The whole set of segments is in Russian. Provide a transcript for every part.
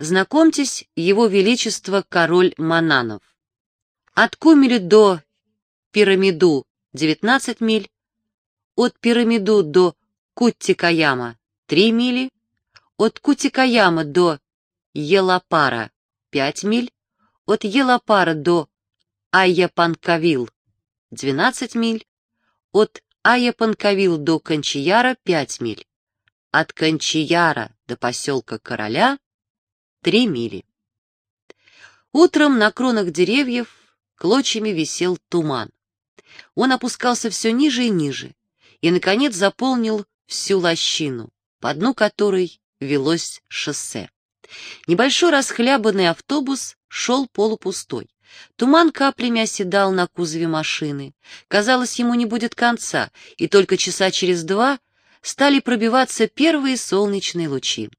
Знакомьтесь, его величество король Мананов. От Кумели до Пирамиду 19 миль, от Пирамиду до Куттикаяма 3 мили, от Кутикаяма до Елапара 5 миль, от Елапара до Айяпанкавил 12 миль, от Айяпанкавил до Кончияра 5 миль, от Кончияра до поселка Короля 3 мили. Утром на кронах деревьев клочьями висел туман. Он опускался все ниже и ниже, и, наконец, заполнил всю лощину, по дну которой велось шоссе. Небольшой расхлябанный автобус шел полупустой. Туман каплями оседал на кузове машины. Казалось, ему не будет конца, и только часа через два стали пробиваться первые солнечные лучи.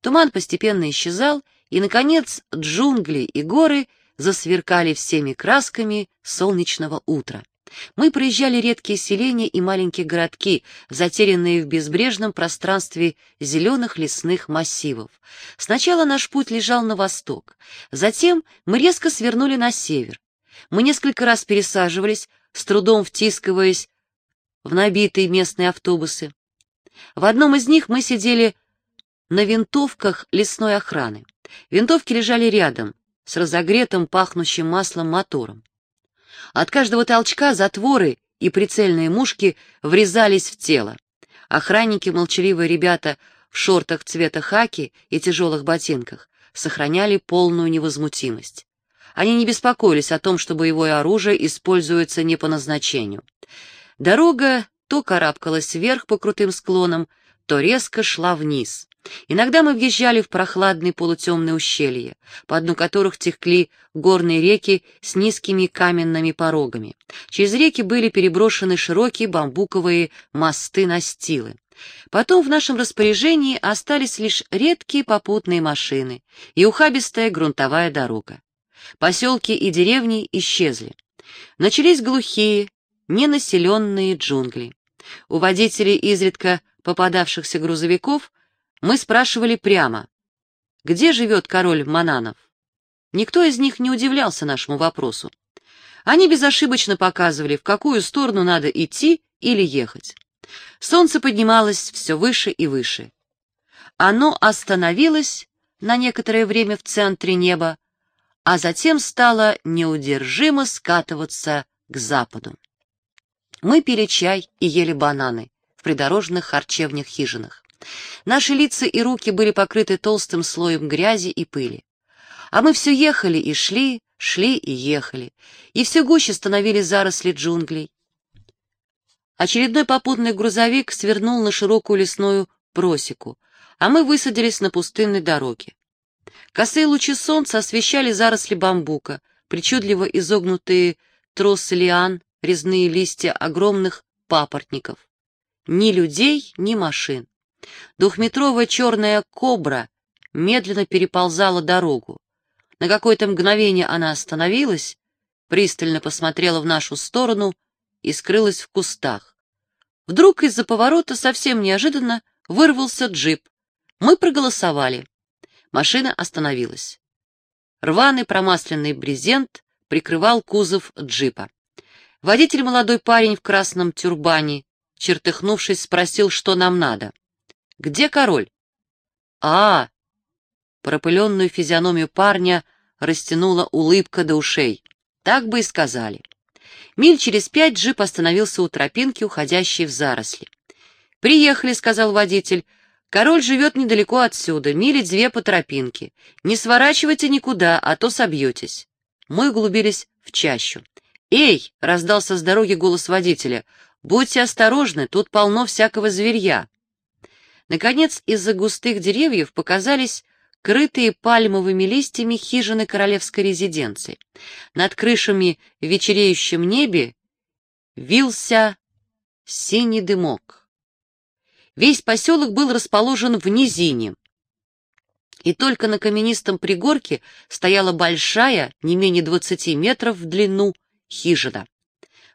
Туман постепенно исчезал, и, наконец, джунгли и горы засверкали всеми красками солнечного утра. Мы проезжали редкие селения и маленькие городки, затерянные в безбрежном пространстве зеленых лесных массивов. Сначала наш путь лежал на восток, затем мы резко свернули на север. Мы несколько раз пересаживались, с трудом втискиваясь в набитые местные автобусы. В одном из них мы сидели на винтовках лесной охраны. Винтовки лежали рядом, с разогретым, пахнущим маслом мотором. От каждого толчка затворы и прицельные мушки врезались в тело. Охранники, молчаливые ребята в шортах цвета хаки и тяжелых ботинках, сохраняли полную невозмутимость. Они не беспокоились о том, что боевое оружие используется не по назначению. Дорога то карабкалась вверх по крутым склонам, то резко шла вниз. Иногда мы въезжали в прохладные полутемные ущелья, по дну которых текли горные реки с низкими каменными порогами. Через реки были переброшены широкие бамбуковые мосты-настилы. Потом в нашем распоряжении остались лишь редкие попутные машины и ухабистая грунтовая дорога. Поселки и деревни исчезли. Начались глухие, ненаселенные джунгли. У водителей изредка попадавшихся грузовиков мы спрашивали прямо, где живет король Мананов. Никто из них не удивлялся нашему вопросу. Они безошибочно показывали, в какую сторону надо идти или ехать. Солнце поднималось все выше и выше. Оно остановилось на некоторое время в центре неба, а затем стало неудержимо скатываться к западу. Мы пили чай и ели бананы в придорожных харчевнях-хижинах. Наши лица и руки были покрыты толстым слоем грязи и пыли. А мы все ехали и шли, шли и ехали, и все гуще становились заросли джунглей. Очередной попутный грузовик свернул на широкую лесную просеку, а мы высадились на пустынной дороге. Косые лучи солнца освещали заросли бамбука, причудливо изогнутые тросы лиан, резные листья огромных папоротников. Ни людей, ни машин. Двухметровая черная кобра медленно переползала дорогу. На какое-то мгновение она остановилась, пристально посмотрела в нашу сторону и скрылась в кустах. Вдруг из-за поворота совсем неожиданно вырвался джип. Мы проголосовали. Машина остановилась. Рваный промасленный брезент прикрывал кузов джипа. Водитель, молодой парень в красном тюрбане, чертыхнувшись, спросил, что нам надо. Где король? А, пропыленную физиономию парня растянула улыбка до ушей. Так бы и сказали. Миль через пять джип остановился у тропинки, уходящей в заросли. «Приехали», — сказал водитель. «Король живет недалеко отсюда, мили две по тропинке. Не сворачивайте никуда, а то собьетесь». Мы углубились в чащу. «Эй!» — раздался с дороги голос водителя. «Будьте осторожны, тут полно всякого зверья». Наконец, из-за густых деревьев показались крытые пальмовыми листьями хижины королевской резиденции. Над крышами в вечереющем небе вился синий дымок. Весь поселок был расположен в низине, и только на каменистом пригорке стояла большая, не менее двадцати метров в длину, хижина.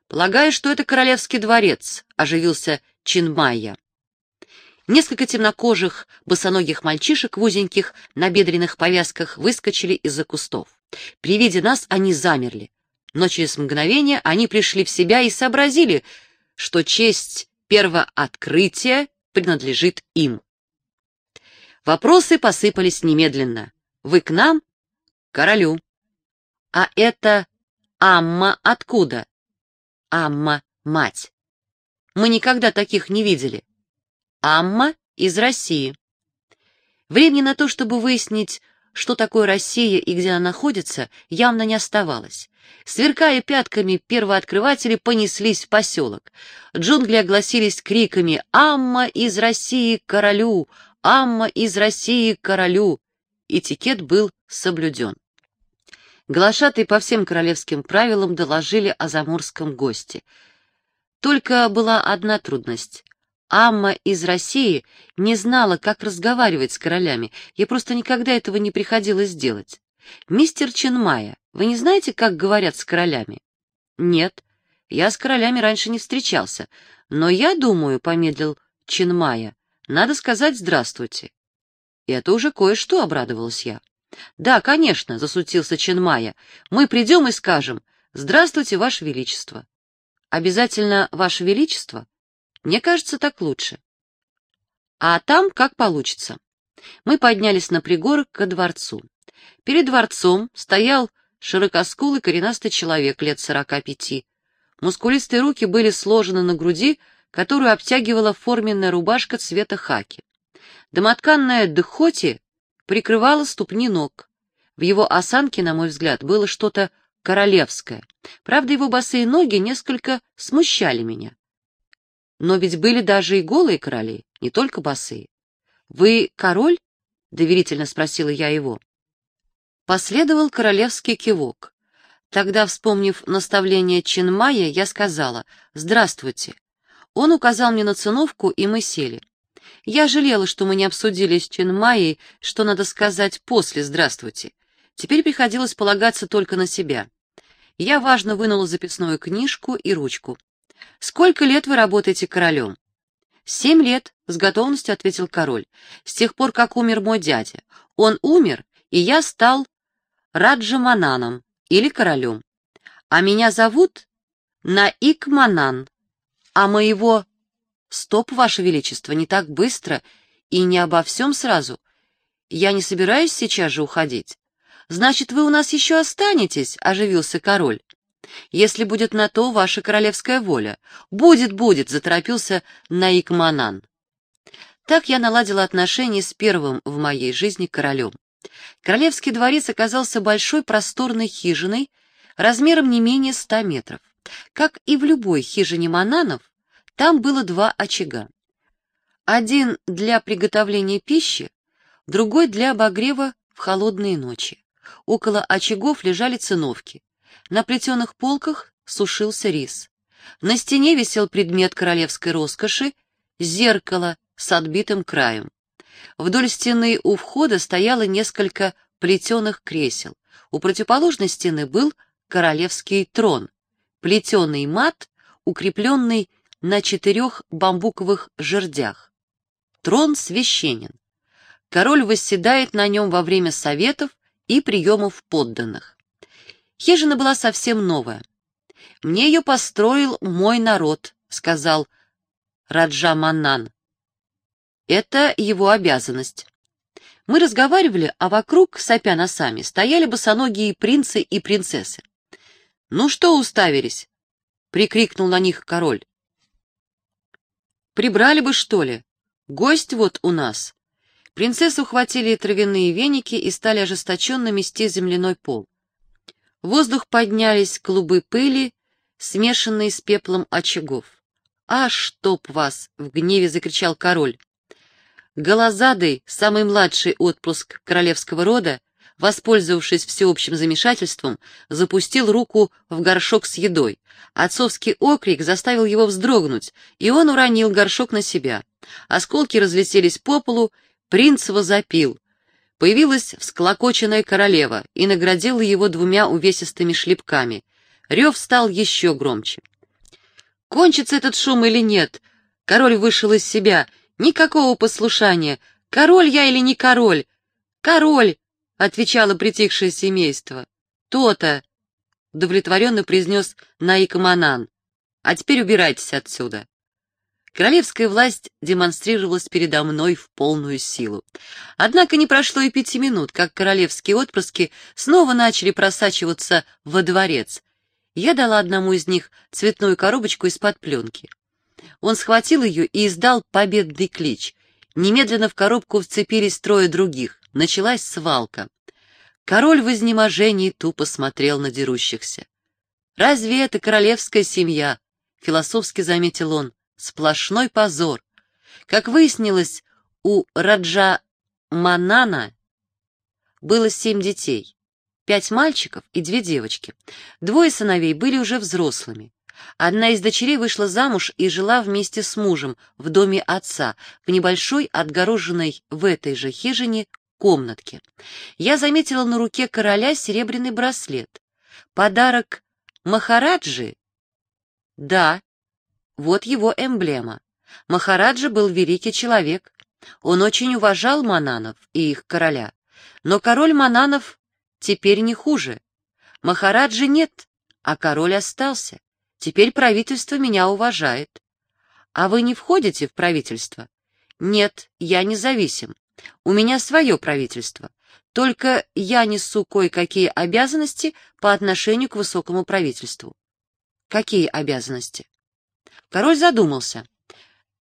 «Полагаю, что это королевский дворец», — оживился Чинмайя. Несколько темнокожих, босоногих мальчишек в узеньких набедренных повязках выскочили из-за кустов. При виде нас они замерли, но через мгновение они пришли в себя и сообразили, что честь первооткрытия принадлежит им. Вопросы посыпались немедленно. «Вы к нам?» «Королю». «А это Амма откуда?» «Амма — мать». «Мы никогда таких не видели». Амма из России. Времени на то, чтобы выяснить, что такое Россия и где она находится, явно не оставалось. Сверкая пятками, первооткрыватели понеслись в поселок. Джунгли огласились криками «Амма из России королю! Амма из России королю!» Этикет был соблюден. Глашатые по всем королевским правилам доложили о заморском госте. Только была одна трудность. Амма из России не знала, как разговаривать с королями, ей просто никогда этого не приходилось делать. «Мистер Ченмая, вы не знаете, как говорят с королями?» «Нет, я с королями раньше не встречался, но я думаю, — помедлил Ченмая, — надо сказать «здравствуйте». И это уже кое-что, — обрадовалась я. «Да, конечно», — засутился Ченмая, — «мы придем и скажем «Здравствуйте, Ваше Величество». «Обязательно, Ваше Величество?» Мне кажется, так лучше. А там как получится. Мы поднялись на пригорок ко дворцу. Перед дворцом стоял широкоскулый коренастый человек лет сорока пяти. Мускулистые руки были сложены на груди, которую обтягивала форменная рубашка цвета хаки. Домотканная дыхоти прикрывала ступни ног. В его осанке, на мой взгляд, было что-то королевское. Правда, его босые ноги несколько смущали меня. Но ведь были даже и голые короли, не только босые. «Вы король?» — доверительно спросила я его. Последовал королевский кивок. Тогда, вспомнив наставление Чинмая, я сказала «Здравствуйте». Он указал мне на циновку, и мы сели. Я жалела, что мы не обсудили с Чинмайей, что надо сказать после «Здравствуйте». Теперь приходилось полагаться только на себя. Я важно вынула записную книжку и ручку. «Сколько лет вы работаете королем?» «Семь лет», — с готовностью ответил король, «с тех пор, как умер мой дядя. Он умер, и я стал Раджамананом или королем. А меня зовут Наикманан, а моего... Стоп, ваше величество, не так быстро и не обо всем сразу. Я не собираюсь сейчас же уходить. Значит, вы у нас еще останетесь, — оживился король. Если будет на то ваша королевская воля. Будет, будет, заторопился Наикманан. Так я наладила отношения с первым в моей жизни королем. Королевский дворец оказался большой просторной хижиной, размером не менее ста метров. Как и в любой хижине Мананов, там было два очага. Один для приготовления пищи, другой для обогрева в холодные ночи. Около очагов лежали циновки. На плетеных полках сушился рис. На стене висел предмет королевской роскоши — зеркало с отбитым краем. Вдоль стены у входа стояло несколько плетеных кресел. У противоположной стены был королевский трон, плетеный мат, укрепленный на четырех бамбуковых жердях. Трон священен. Король восседает на нем во время советов и приемов подданных. Хижина была совсем новая. «Мне ее построил мой народ», — сказал Раджа Маннан. «Это его обязанность». Мы разговаривали, а вокруг, сопя носами, стояли босоногие принцы и принцессы. «Ну что уставились?» — прикрикнул на них король. «Прибрали бы, что ли? Гость вот у нас». Принцессы ухватили травяные веники и стали ожесточенно мести земляной пол. В воздух поднялись клубы пыли, смешанные с пеплом очагов. «А, чтоб вас!» — в гневе закричал король. Голозадый, самый младший отпуск королевского рода, воспользовавшись всеобщим замешательством, запустил руку в горшок с едой. Отцовский окрик заставил его вздрогнуть, и он уронил горшок на себя. Осколки разлетелись по полу, принц возопил. Появилась всклокоченная королева и наградила его двумя увесистыми шлепками. Рев стал еще громче. Кончится этот шум или нет? Король вышел из себя. Никакого послушания. Король я или не король? Король, отвечало притихшее семейство. То-то, удовлетворенно произнес Наикаманан. А теперь убирайтесь отсюда. Королевская власть демонстрировалась передо мной в полную силу. Однако не прошло и пяти минут, как королевские отпрыски снова начали просачиваться во дворец. Я дала одному из них цветную коробочку из-под пленки. Он схватил ее и издал победный клич. Немедленно в коробку вцепились трое других. Началась свалка. Король в изнеможении тупо смотрел на дерущихся. «Разве это королевская семья?» — философски заметил он. Сплошной позор. Как выяснилось, у Раджа Манана было семь детей. Пять мальчиков и две девочки. Двое сыновей были уже взрослыми. Одна из дочерей вышла замуж и жила вместе с мужем в доме отца, в небольшой, отгороженной в этой же хижине, комнатке. Я заметила на руке короля серебряный браслет. Подарок Махараджи? Да, вот его эмблема. Махараджа был великий человек. Он очень уважал Мананов и их короля. Но король Мананов теперь не хуже. Махараджи нет, а король остался. Теперь правительство меня уважает. А вы не входите в правительство? Нет, я независим. У меня свое правительство. Только я несу кое-какие обязанности по отношению к высокому правительству. Какие обязанности? Король задумался.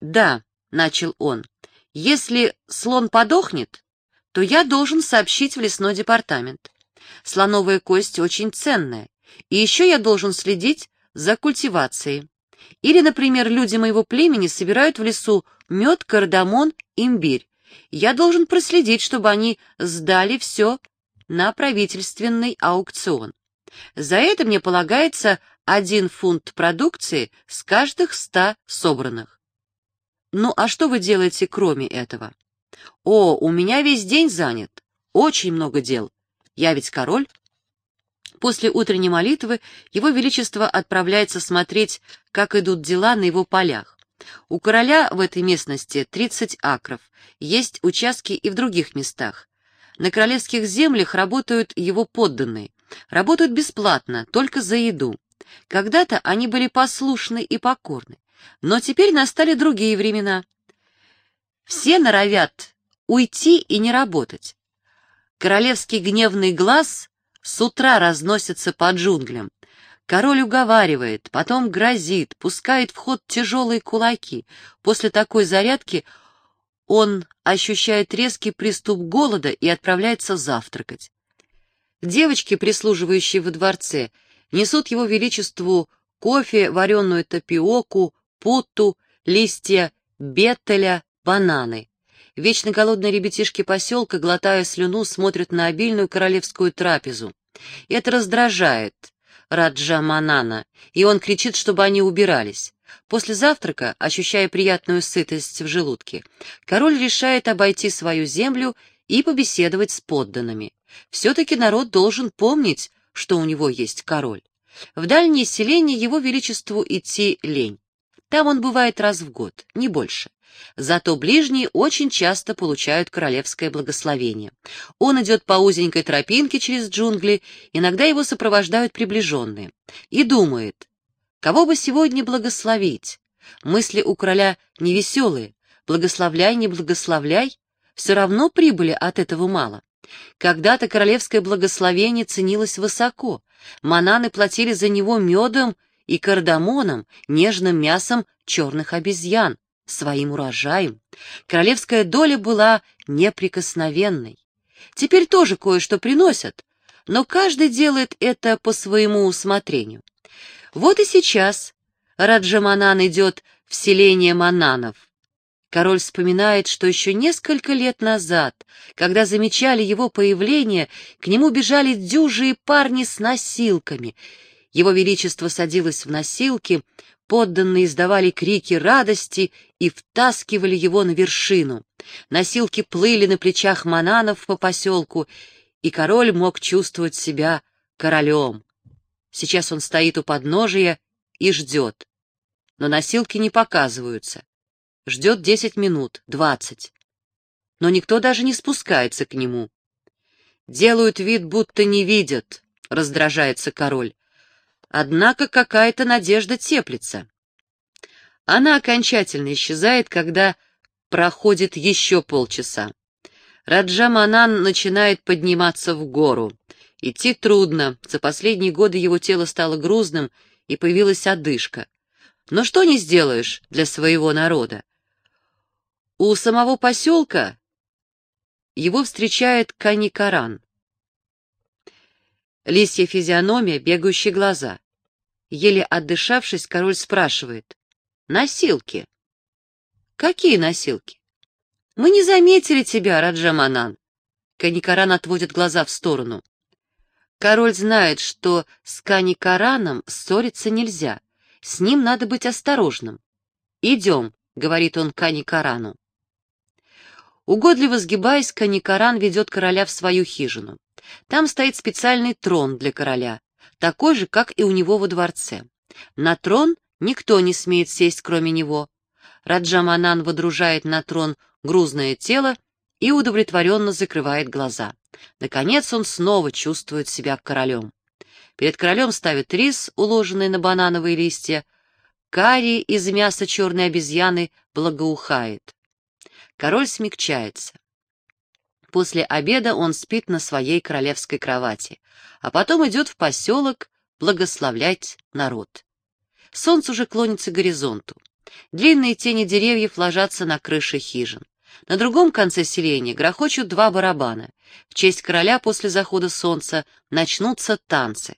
«Да», — начал он, — «если слон подохнет, то я должен сообщить в лесной департамент. Слоновая кость очень ценная, и еще я должен следить за культивацией. Или, например, люди моего племени собирают в лесу мед, кардамон, имбирь. Я должен проследить, чтобы они сдали все на правительственный аукцион. За это мне полагается один фунт продукции с каждых ста собранных. Ну, а что вы делаете кроме этого? О, у меня весь день занят. Очень много дел. Я ведь король. После утренней молитвы его величество отправляется смотреть, как идут дела на его полях. У короля в этой местности 30 акров, есть участки и в других местах. На королевских землях работают его подданные, работают бесплатно, только за еду. Когда-то они были послушны и покорны, но теперь настали другие времена. Все норовят уйти и не работать. Королевский гневный глаз с утра разносится по джунглям. Король уговаривает, потом грозит, пускает в ход тяжелые кулаки. После такой зарядки он ощущает резкий приступ голода и отправляется завтракать. Девочки, прислуживающие во дворце, несут его величеству кофе, вареную тапиоку, путту, листья беттеля, бананы. Вечно голодные ребятишки поселка, глотая слюну, смотрят на обильную королевскую трапезу. Это раздражает Раджа Манана, и он кричит, чтобы они убирались. После завтрака, ощущая приятную сытость в желудке, король решает обойти свою землю и побеседовать с подданными. Все-таки народ должен помнить, что у него есть король. В дальние селения его величеству идти лень. Там он бывает раз в год, не больше. Зато ближние очень часто получают королевское благословение. Он идет по узенькой тропинке через джунгли, иногда его сопровождают приближенные. И думает, кого бы сегодня благословить? Мысли у короля невеселые. Благословляй, не благословляй, все равно прибыли от этого мало. Когда-то королевское благословение ценилось высоко. Мананы платили за него медом и кардамоном, нежным мясом черных обезьян, своим урожаем. Королевская доля была неприкосновенной. Теперь тоже кое-что приносят, но каждый делает это по своему усмотрению. Вот и сейчас Раджаманан идет в селение Мананов. Король вспоминает, что еще несколько лет назад, когда замечали его появление, к нему бежали дюжие парни с носилками. Его Величество садилось в носилки, подданные издавали крики радости и втаскивали его на вершину. Носилки плыли на плечах мананов по поселку, и король мог чувствовать себя королем. Сейчас он стоит у подножия и ждет. Но носилки не показываются. Ждет десять минут, двадцать. Но никто даже не спускается к нему. Делают вид, будто не видят, раздражается король. Однако какая-то надежда теплится. Она окончательно исчезает, когда проходит еще полчаса. Раджаманан начинает подниматься в гору. Идти трудно, за последние годы его тело стало грузным, и появилась одышка. Но что не сделаешь для своего народа? У самого поселка его встречает Каникаран. Лисья физиономия, бегающие глаза. Еле отдышавшись, король спрашивает. «Носилки?» «Какие носилки?» «Мы не заметили тебя, Раджаманан». Каникаран отводит глаза в сторону. Король знает, что с Каникараном ссориться нельзя. С ним надо быть осторожным. «Идем», — говорит он Каникарану. Угодливо сгибаясь, Каникаран ведет короля в свою хижину. Там стоит специальный трон для короля, такой же, как и у него во дворце. На трон никто не смеет сесть, кроме него. Раджаманан водружает на трон грузное тело и удовлетворенно закрывает глаза. Наконец он снова чувствует себя королем. Перед королем ставят рис, уложенный на банановые листья. Карри из мяса черной обезьяны благоухает. Король смягчается. После обеда он спит на своей королевской кровати, а потом идет в поселок благословлять народ. Солнце уже клонится к горизонту. Длинные тени деревьев ложатся на крыши хижин. На другом конце селения грохочут два барабана. В честь короля после захода солнца начнутся танцы.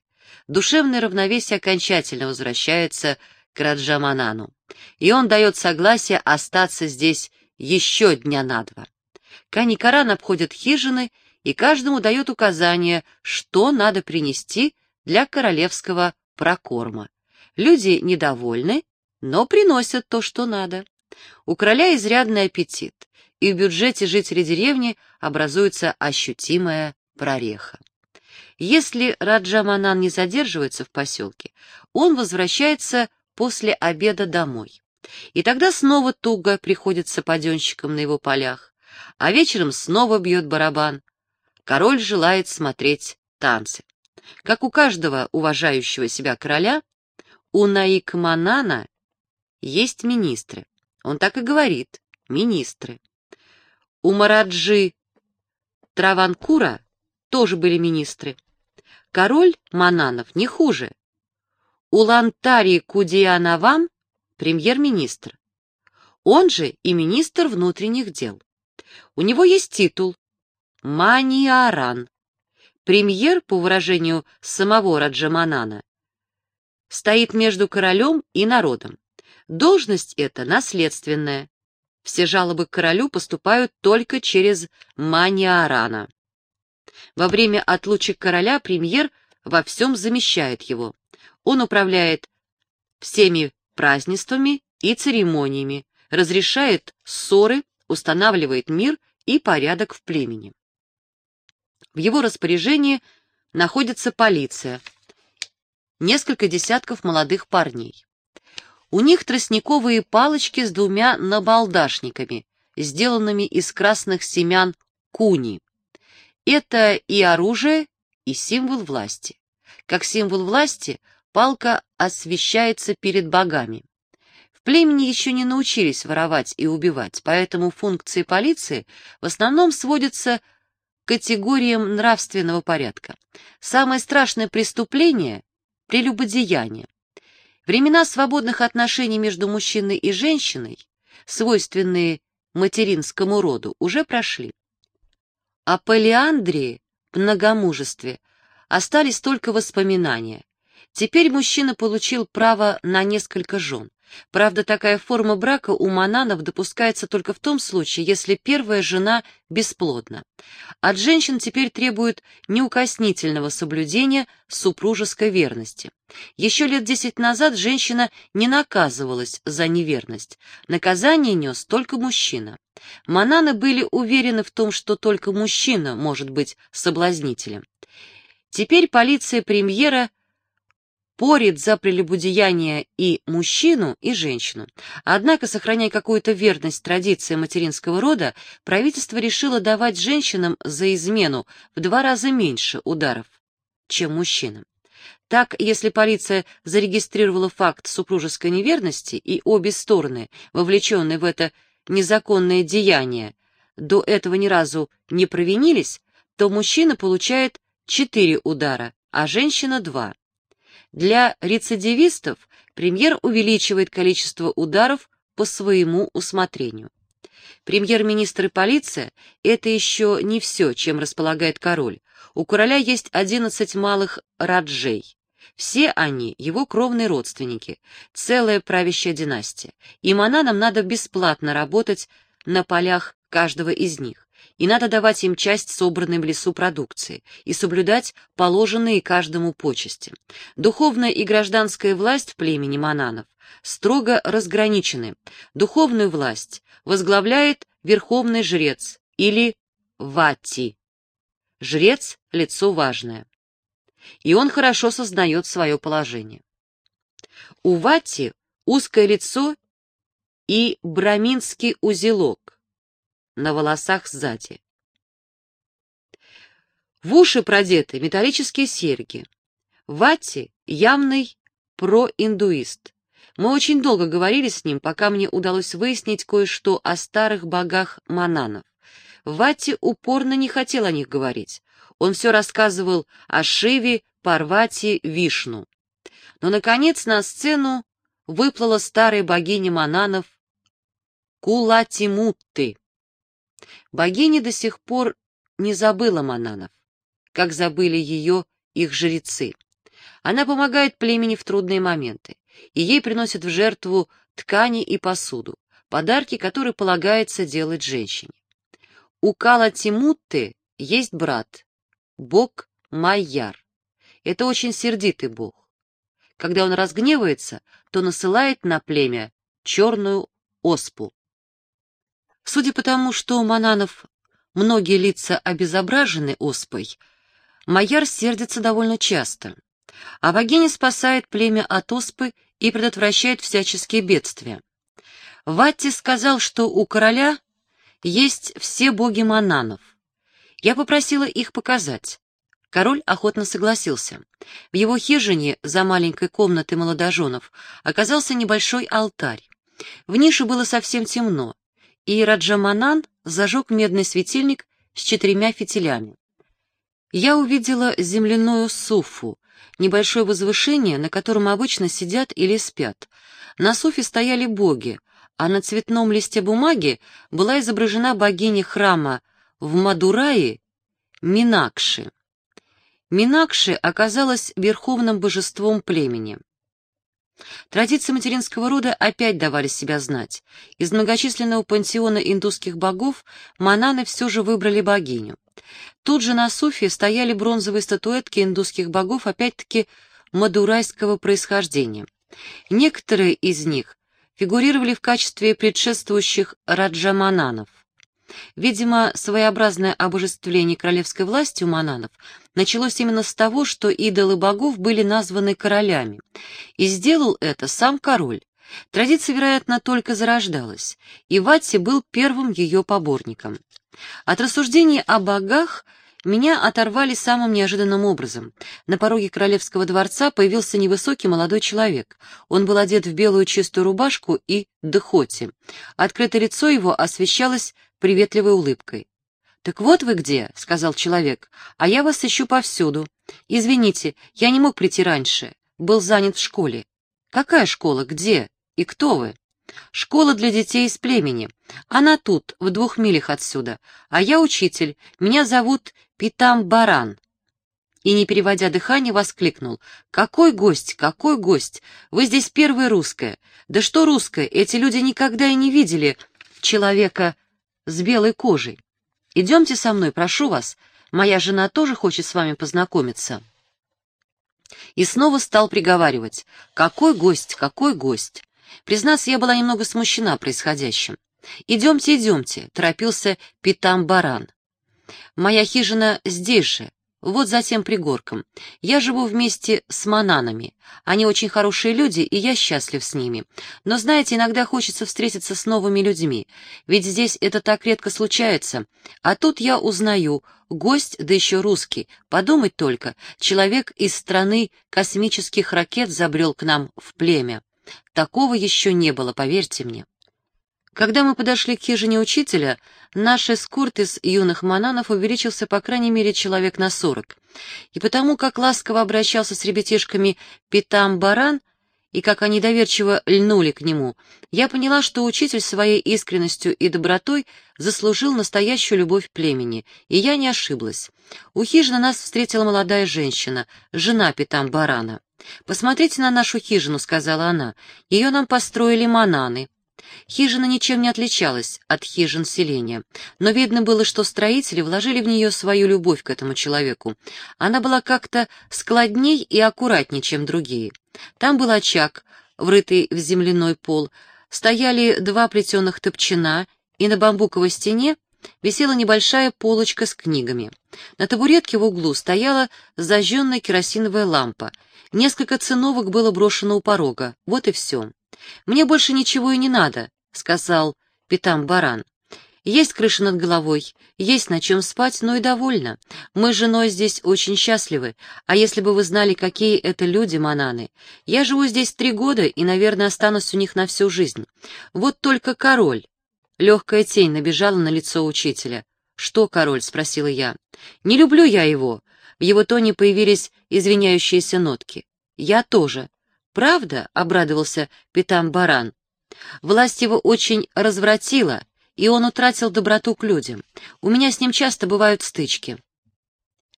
Душевное равновесие окончательно возвращается к Раджаманану, и он дает согласие остаться здесь еще дня на два. Каникаран обходит хижины и каждому дает указание, что надо принести для королевского прокорма. Люди недовольны, но приносят то, что надо. У короля изрядный аппетит, и в бюджете жителей деревни образуется ощутимая прореха. Если Раджаманан не задерживается в поселке, он возвращается после обеда домой. И тогда снова туго приходится паденщикам на его полях, а вечером снова бьет барабан. Король желает смотреть танцы. Как у каждого уважающего себя короля, у Наикманана есть министры. Он так и говорит — министры. У Мараджи Траванкура тоже были министры. Король Мананов не хуже. У Лантари Кудианован премьер-министр. Он же и министр внутренних дел. У него есть титул Маниаран. Премьер, по выражению самого Раджаманана, стоит между королем и народом. Должность эта наследственная. Все жалобы к королю поступают только через Маниарана. Во время отлучек короля премьер во всем замещает его. Он управляет всеми празднествами и церемониями, разрешает ссоры, устанавливает мир и порядок в племени. В его распоряжении находится полиция, несколько десятков молодых парней. У них тростниковые палочки с двумя набалдашниками, сделанными из красных семян куни. Это и оружие, и символ власти. Как символ власти палка освящается перед богами. В племени еще не научились воровать и убивать, поэтому функции полиции в основном сводятся к категориям нравственного порядка. Самое страшное преступление — прелюбодеяние. Времена свободных отношений между мужчиной и женщиной, свойственные материнскому роду, уже прошли. О полиандрии, многомужестве, остались только воспоминания, Теперь мужчина получил право на несколько жен. Правда, такая форма брака у мананов допускается только в том случае, если первая жена бесплодна. От женщин теперь требуют неукоснительного соблюдения супружеской верности. Еще лет десять назад женщина не наказывалась за неверность. Наказание нес только мужчина. Мананы были уверены в том, что только мужчина может быть соблазнителем. Теперь полиция премьера порит за прелюбодеяние и мужчину, и женщину. Однако, сохраняя какую-то верность традиции материнского рода, правительство решило давать женщинам за измену в два раза меньше ударов, чем мужчинам. Так, если полиция зарегистрировала факт супружеской неверности, и обе стороны, вовлеченные в это незаконное деяние, до этого ни разу не провинились, то мужчина получает 4 удара, а женщина — 2. Для рецидивистов премьер увеличивает количество ударов по своему усмотрению. Премьер-министр и полиция — это еще не все, чем располагает король. У короля есть 11 малых раджей. Все они — его кровные родственники, целая правящая династия. И Мананам надо бесплатно работать на полях каждого из них и надо давать им часть собранной в лесу продукции и соблюдать положенные каждому почести. Духовная и гражданская власть в племени Мананов строго разграничены. Духовную власть возглавляет верховный жрец или вати. Жрец — лицо важное. И он хорошо сознает свое положение. У вати узкое лицо и браминский узелок, на волосах сзади. В уши продеты металлические серьги. Ватти — явный проиндуист. Мы очень долго говорили с ним, пока мне удалось выяснить кое-что о старых богах Мананов. Ватти упорно не хотел о них говорить. Он все рассказывал о Шиве, Парвати, Вишну. Но, наконец, на сцену выплыла старая богиня Мананов Кулатимутты. Богиня до сих пор не забыла Мананов, как забыли ее их жрецы. Она помогает племени в трудные моменты, и ей приносят в жертву ткани и посуду, подарки, которые полагается делать женщине. У Кала Тимутты есть брат, бог Майяр. Это очень сердитый бог. Когда он разгневается, то насылает на племя черную оспу. Судя по тому, что у Мананов многие лица обезображены оспой, Майяр сердится довольно часто, а богиня спасает племя от оспы и предотвращает всяческие бедствия. Ватти сказал, что у короля есть все боги Мананов. Я попросила их показать. Король охотно согласился. В его хижине за маленькой комнатой молодоженов оказался небольшой алтарь. В нише было совсем темно, и Раджаманан зажег медный светильник с четырьмя фитилями. Я увидела земляную суфу, небольшое возвышение, на котором обычно сидят или спят. На суфе стояли боги, а на цветном листе бумаги была изображена богиня храма в Мадурае Минакши. Минакши оказалась верховным божеством племени. Традиции материнского рода опять давали себя знать. Из многочисленного пантеона индусских богов мананы все же выбрали богиню. Тут же на суфе стояли бронзовые статуэтки индусских богов, опять-таки мадурайского происхождения. Некоторые из них фигурировали в качестве предшествующих раджамананов. Видимо, своеобразное обожествление королевской власти у мананов началось именно с того, что идолы богов были названы королями, и сделал это сам король. Традиция, вероятно, только зарождалась, и Ватси был первым ее поборником. От рассуждений о богах меня оторвали самым неожиданным образом. На пороге королевского дворца появился невысокий молодой человек. Он был одет в белую чистую рубашку и дхоти. Открытое лицо его освещалось приветливой улыбкой. «Так вот вы где», — сказал человек, — «а я вас ищу повсюду. Извините, я не мог прийти раньше, был занят в школе». «Какая школа? Где? И кто вы?» «Школа для детей из племени. Она тут, в двух милях отсюда. А я учитель. Меня зовут Питам Баран». И, не переводя дыхание, воскликнул. «Какой гость, какой гость! Вы здесь первая русская! Да что русская, эти люди никогда и не видели человека с белой кожей. Идемте со мной, прошу вас. Моя жена тоже хочет с вами познакомиться. И снова стал приговаривать. Какой гость, какой гость. Признаться, я была немного смущена происходящим. «Идемте, идемте», — торопился Питам Баран. «Моя хижина здесь же, вот за тем пригорком. Я живу вместе с мананами. Они очень хорошие люди, и я счастлив с ними. Но, знаете, иногда хочется встретиться с новыми людьми, ведь здесь это так редко случается. А тут я узнаю, гость, да еще русский. Подумать только, человек из страны космических ракет забрел к нам в племя. Такого еще не было, поверьте мне. Когда мы подошли к хижине учителя, наш эскорт из юных мананов увеличился по крайней мере человек на сорок. И потому, как ласково обращался с ребятишками Питам Баран, и как они доверчиво льнули к нему, я поняла, что учитель своей искренностью и добротой заслужил настоящую любовь племени, и я не ошиблась. У хижины нас встретила молодая женщина, жена Питам Барана. «Посмотрите на нашу хижину», — сказала она, — «ее нам построили мананы». Хижина ничем не отличалась от хижин селения, но видно было, что строители вложили в нее свою любовь к этому человеку. Она была как-то складней и аккуратнее, чем другие. Там был очаг, врытый в земляной пол, стояли два плетеных топчина, и на бамбуковой стене висела небольшая полочка с книгами. На табуретке в углу стояла зажженная керосиновая лампа. Несколько циновок было брошено у порога. Вот и все. «Мне больше ничего и не надо», — сказал Питам Баран. «Есть крыша над головой, есть на чем спать, но и довольно. Мы с женой здесь очень счастливы, а если бы вы знали, какие это люди, Мананы. Я живу здесь три года и, наверное, останусь у них на всю жизнь. Вот только король». Легкая тень набежала на лицо учителя. «Что, король?» — спросила я. «Не люблю я его». В его тоне появились извиняющиеся нотки. «Я тоже. «Правда?» — обрадовался Питам Баран. «Власть его очень развратила, и он утратил доброту к людям. У меня с ним часто бывают стычки».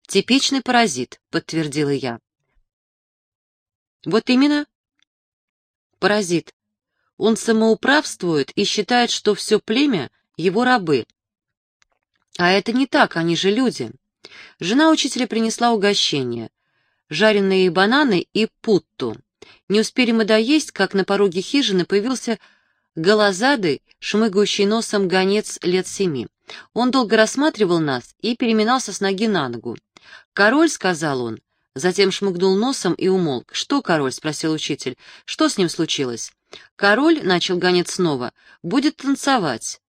«Типичный паразит», — подтвердила я. «Вот именно. Паразит. Он самоуправствует и считает, что все племя — его рабы. А это не так, они же люди». Жена учителя принесла угощение — жареные бананы и путту. Не успели мы доесть, как на пороге хижины появился голозадый, шмыгающий носом гонец лет семи. Он долго рассматривал нас и переминался с ноги на ногу. «Король», — сказал он, затем шмыгнул носом и умолк. «Что, король?» — спросил учитель. «Что с ним случилось?» «Король», — начал гонец снова, — «будет танцевать».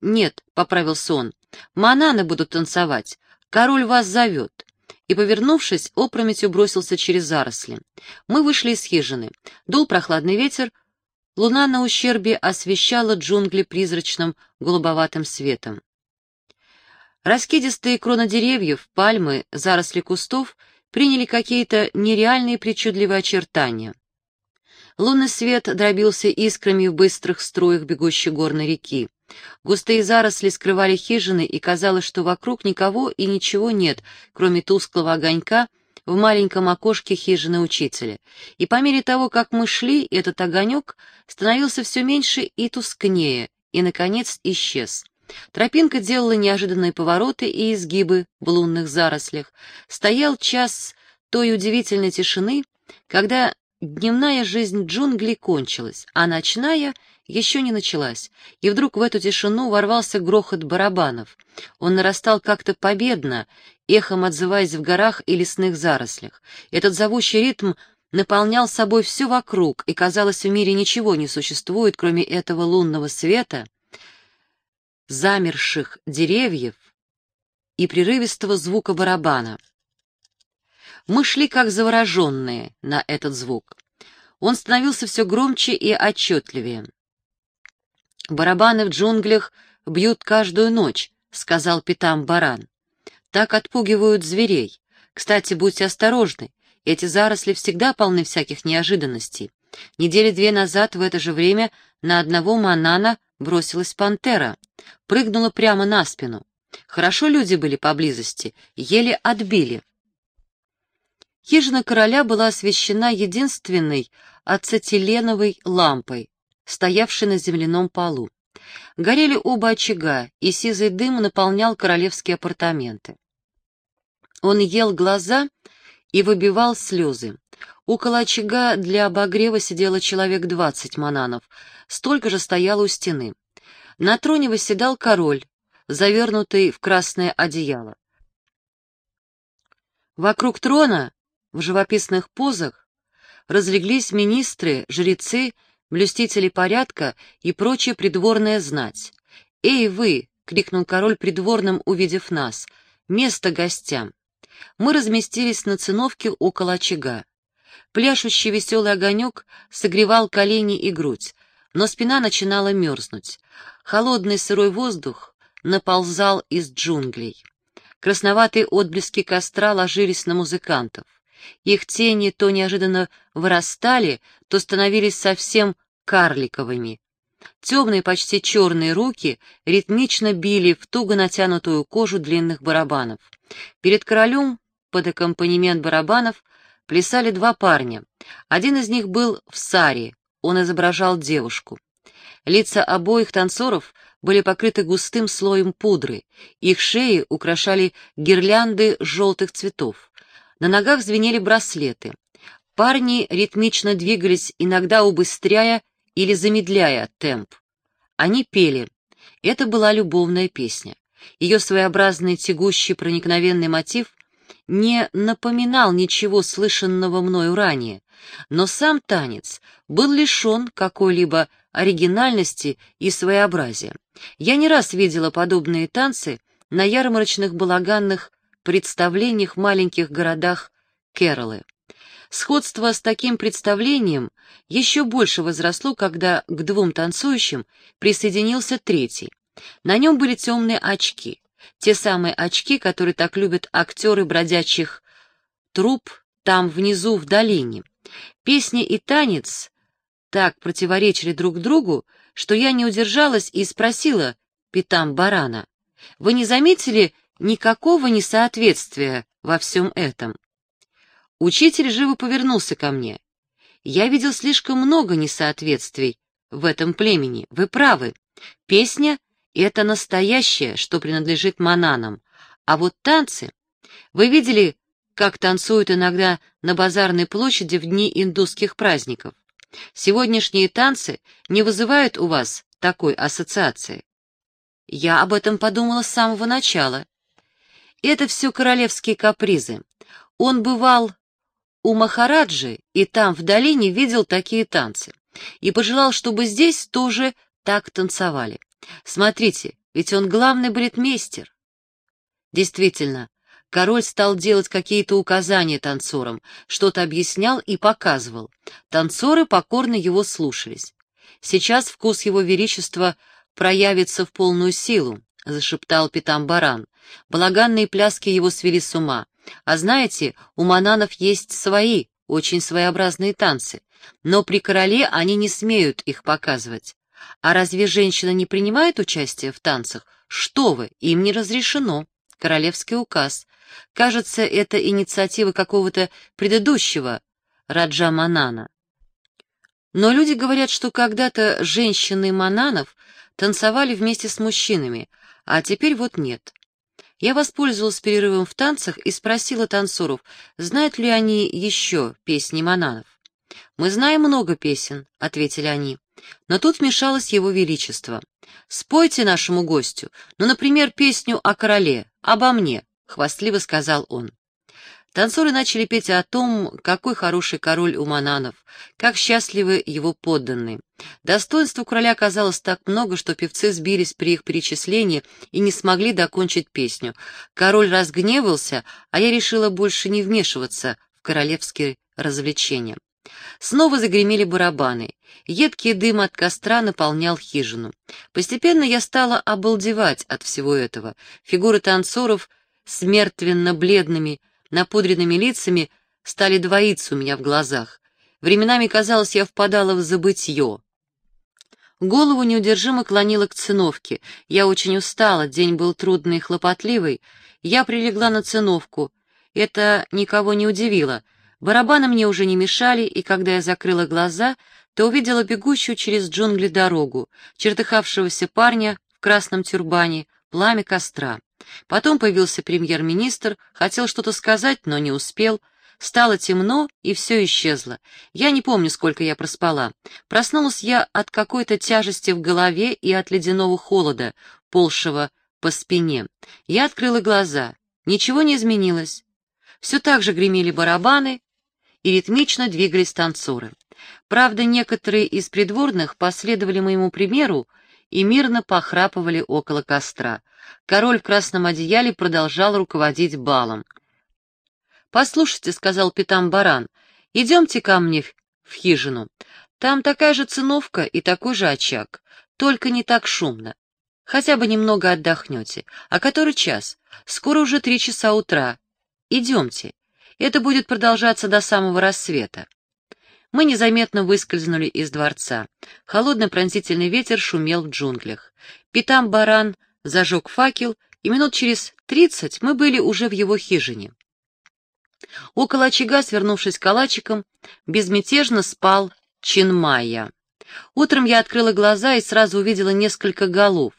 «Нет», — поправился он, — «мананы будут танцевать. Король вас зовет» и, повернувшись, опрометью бросился через заросли. Мы вышли из хижины. Дул прохладный ветер, луна на ущербе освещала джунгли призрачным голубоватым светом. Раскидистые кроны деревьев, пальмы, заросли кустов приняли какие-то нереальные причудливые очертания. Лунный свет дробился искрами в быстрых струях бегущей горной реки. Густые заросли скрывали хижины, и казалось, что вокруг никого и ничего нет, кроме тусклого огонька в маленьком окошке хижины учителя. И по мере того, как мы шли, этот огонек становился все меньше и тускнее, и, наконец, исчез. Тропинка делала неожиданные повороты и изгибы в лунных зарослях. Стоял час той удивительной тишины, когда Дневная жизнь джунглей кончилась, а ночная еще не началась, и вдруг в эту тишину ворвался грохот барабанов. Он нарастал как-то победно, эхом отзываясь в горах и лесных зарослях. Этот зовущий ритм наполнял собой все вокруг, и, казалось, в мире ничего не существует, кроме этого лунного света, замерших деревьев и прерывистого звука барабана. Мы шли как завороженные на этот звук. Он становился все громче и отчетливее. «Барабаны в джунглях бьют каждую ночь», — сказал Питам Баран. «Так отпугивают зверей. Кстати, будьте осторожны, эти заросли всегда полны всяких неожиданностей. Недели две назад в это же время на одного манана бросилась пантера, прыгнула прямо на спину. Хорошо люди были поблизости, еле отбили. Хижина короля была освещена единственной ацетиленовой лампой, стоявшей на земляном полу. Горели оба очага, и сизый дым наполнял королевские апартаменты. Он ел глаза и выбивал слезы. Около очага для обогрева сидело человек двадцать мананов, столько же стояло у стены. На троне восседал король, завернутый в красное одеяло. Вокруг трона, в живописных позах, разлеглись министры, жрецы, блюстители порядка и прочая придворная знать. «Эй, вы!» — крикнул король придворным, увидев нас. «Место гостям!» Мы разместились на циновке около очага. Пляшущий веселый огонек согревал колени и грудь, но спина начинала мерзнуть. Холодный сырой воздух наползал из джунглей. Красноватые отблески костра ложились на музыкантов. Их тени то неожиданно вырастали, то становились совсем карликовыми. Темные, почти черные руки ритмично били в туго натянутую кожу длинных барабанов. Перед королем, под аккомпанемент барабанов, плясали два парня. Один из них был в саре, он изображал девушку. Лица обоих танцоров были покрыты густым слоем пудры, их шеи украшали гирлянды желтых цветов. На ногах звенели браслеты. Парни ритмично двигались, иногда убыстряя или замедляя темп. Они пели. Это была любовная песня. Ее своеобразный тягущий проникновенный мотив не напоминал ничего слышанного мною ранее, но сам танец был лишен какой-либо оригинальности и своеобразия. Я не раз видела подобные танцы на ярмарочных балаганных представлениях в маленьких городах Керолы. Сходство с таким представлением еще больше возросло, когда к двум танцующим присоединился третий. На нем были темные очки, те самые очки, которые так любят актеры бродячих труп там внизу в долине. Песня и танец так противоречили друг другу, что я не удержалась и спросила Питам Барана, «Вы не заметили никакого несоответствия во всем этом?» Учитель живо повернулся ко мне. «Я видел слишком много несоответствий в этом племени. Вы правы. Песня — это настоящее, что принадлежит мананам. А вот танцы... Вы видели, как танцуют иногда на базарной площади в дни индусских праздников? Сегодняшние танцы не вызывают у вас такой ассоциации. Я об этом подумала с самого начала. Это все королевские капризы. Он бывал у Махараджи и там в долине видел такие танцы и пожелал, чтобы здесь тоже так танцевали. Смотрите, ведь он главный балетмейстер. Действительно, король стал делать какие-то указания танцорам, что-то объяснял и показывал. Танцоры покорно его слушались. Сейчас вкус его величества проявится в полную силу, зашептал Питамбаран. Балаганные пляски его свели с ума. А знаете, у мананов есть свои, очень своеобразные танцы, но при короле они не смеют их показывать. А разве женщина не принимает участие в танцах? Что вы, им не разрешено. Королевский указ. Кажется, это инициатива какого-то предыдущего Раджа Манана. Но люди говорят, что когда-то женщины Мананов танцевали вместе с мужчинами, а теперь вот нет. Я воспользовалась перерывом в танцах и спросила танцоров, знают ли они еще песни Мананов. «Мы знаем много песен», — ответили они. Но тут вмешалось его величество. «Спойте нашему гостю, ну, например, песню о короле, обо мне», — хвастливо сказал он. Танцоры начали петь о том, какой хороший король у Мананов, как счастливы его подданные. Достоинств короля оказалось так много, что певцы сбились при их перечислении и не смогли докончить песню. Король разгневался, а я решила больше не вмешиваться в королевские развлечения. Снова загремели барабаны. Едкий дым от костра наполнял хижину. Постепенно я стала обалдевать от всего этого. Фигуры танцоров с мертвенно-бледными, напудренными лицами стали двоиться у меня в глазах. Временами, казалось, я впадала в забытье. Голову неудержимо клонила к циновке. Я очень устала, день был трудный и хлопотливый. Я прилегла на циновку. Это никого не удивило. Барабаны мне уже не мешали, и когда я закрыла глаза, то увидела бегущую через джунгли дорогу, чертыхавшегося парня в красном тюрбане, пламя костра. Потом появился премьер-министр, хотел что-то сказать, но не успел. Стало темно, и все исчезло. Я не помню, сколько я проспала. Проснулась я от какой-то тяжести в голове и от ледяного холода, полшего по спине. Я открыла глаза. Ничего не изменилось. Все так же гремели барабаны и ритмично двигались танцоры. Правда, некоторые из придворных последовали моему примеру и мирно похрапывали около костра. Король в красном одеяле продолжал руководить балом. «Послушайте», — сказал Питам Баран, — «идемте ко мне в хижину. Там такая же циновка и такой же очаг, только не так шумно. Хотя бы немного отдохнете. А который час? Скоро уже три часа утра. Идемте. Это будет продолжаться до самого рассвета. Мы незаметно выскользнули из дворца. Холодный пронзительный ветер шумел в джунглях. Питам баран зажег факел, и минут через тридцать мы были уже в его хижине. Около очага, свернувшись калачиком, безмятежно спал Чинмайя. Утром я открыла глаза и сразу увидела несколько голов,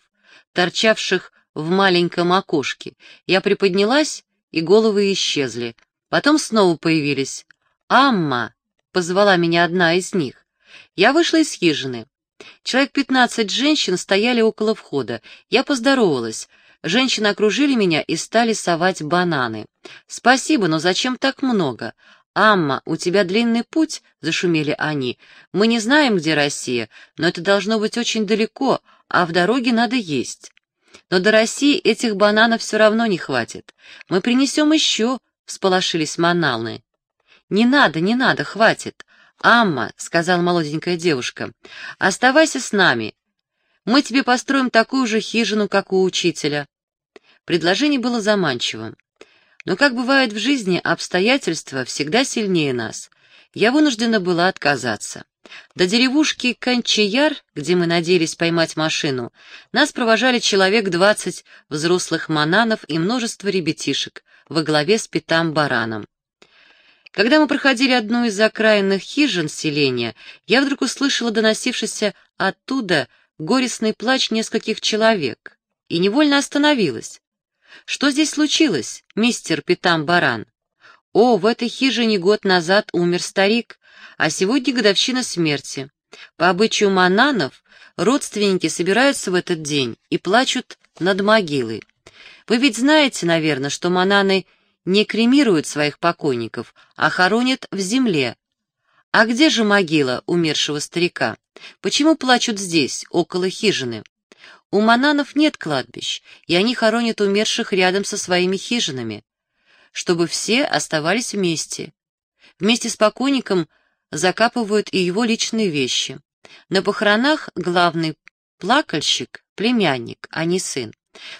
торчавших в маленьком окошке. Я приподнялась, и головы исчезли. Потом снова появились. «Амма!» — позвала меня одна из них. Я вышла из хижины. Человек пятнадцать женщин стояли около входа. Я поздоровалась. Женщины окружили меня и стали совать бананы. «Спасибо, но зачем так много?» «Амма, у тебя длинный путь?» — зашумели они. «Мы не знаем, где Россия, но это должно быть очень далеко, а в дороге надо есть. Но до России этих бананов все равно не хватит. Мы принесем еще», — всполошились Маналны. «Не надо, не надо, хватит. Амма», — сказала молоденькая девушка, — «оставайся с нами. Мы тебе построим такую же хижину, как у учителя». Предложение было заманчивым. Но, как бывает в жизни, обстоятельства всегда сильнее нас. Я вынуждена была отказаться. До деревушки Кончияр, где мы надеялись поймать машину, нас провожали человек двадцать взрослых мананов и множество ребятишек во главе с Питам Бараном. Когда мы проходили одну из окраинных хижин селения, я вдруг услышала доносившийся оттуда горестный плач нескольких человек и невольно остановилась. Что здесь случилось, мистер Питам Баран? О, в этой хижине год назад умер старик, а сегодня годовщина смерти. По обычаю мананов, родственники собираются в этот день и плачут над могилой. Вы ведь знаете, наверное, что мананы не кремируют своих покойников, а хоронят в земле. А где же могила умершего старика? Почему плачут здесь, около хижины? У мананов нет кладбищ, и они хоронят умерших рядом со своими хижинами, чтобы все оставались вместе. Вместе с покойником закапывают и его личные вещи. На похоронах главный плакальщик — племянник, а не сын.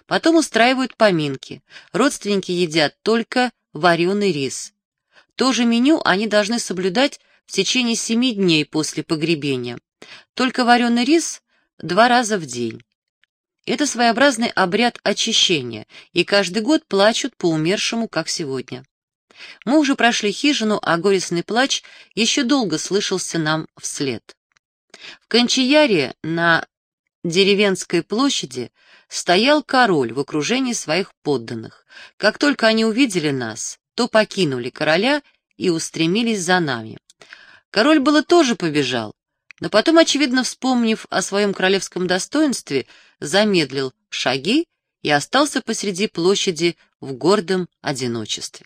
Потом устраивают поминки. Родственники едят только вареный рис. То же меню они должны соблюдать в течение семи дней после погребения. Только вареный рис два раза в день. Это своеобразный обряд очищения, и каждый год плачут по умершему, как сегодня. Мы уже прошли хижину, а горестный плач еще долго слышался нам вслед. В Кончияре на деревенской площади стоял король в окружении своих подданных. Как только они увидели нас, то покинули короля и устремились за нами. Король было тоже побежал, но потом, очевидно, вспомнив о своем королевском достоинстве, замедлил шаги и остался посреди площади в гордом одиночестве.